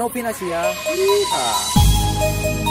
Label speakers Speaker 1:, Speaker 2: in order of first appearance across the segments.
Speaker 1: Novinasia. Yeehaw.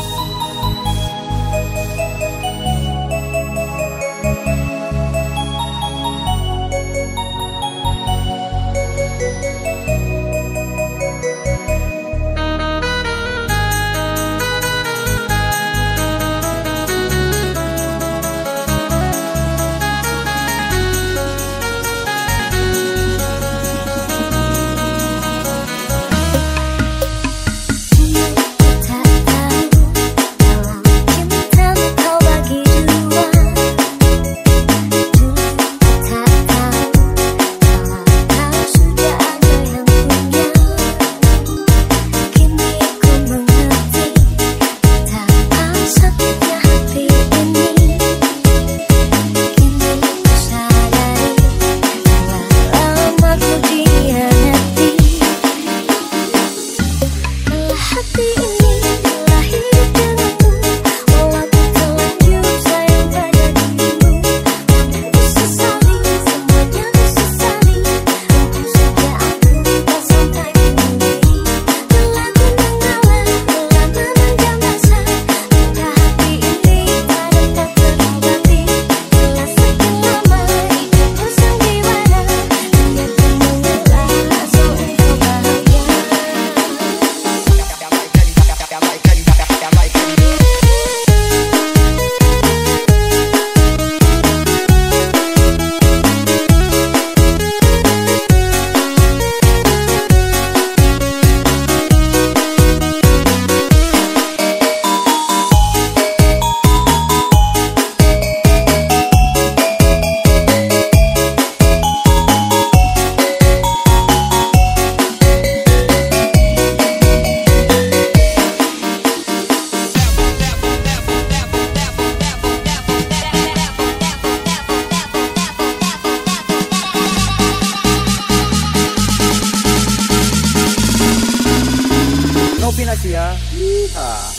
Speaker 1: Yeah. Yeehaw.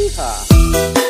Speaker 1: Yeehaw!